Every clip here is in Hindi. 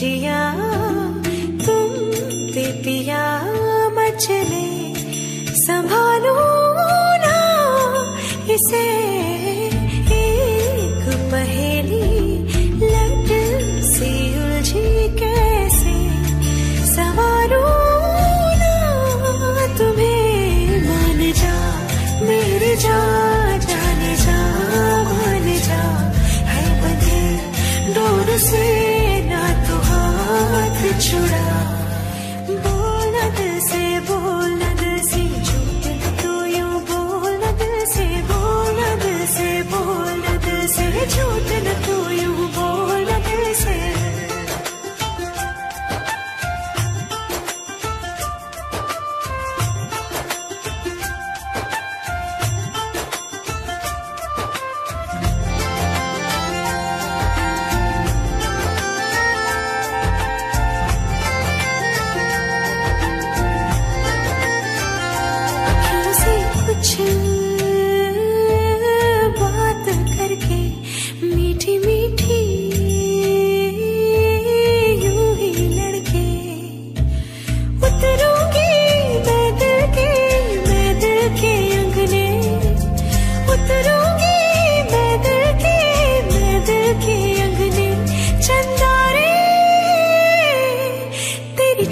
जिया तुम पे पिया मचले संभालो ना इसे। figure out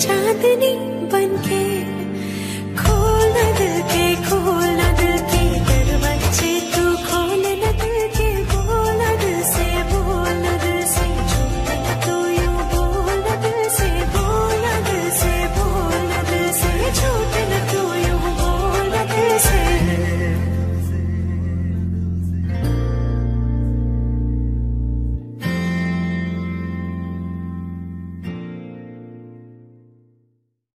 चांदनी बनके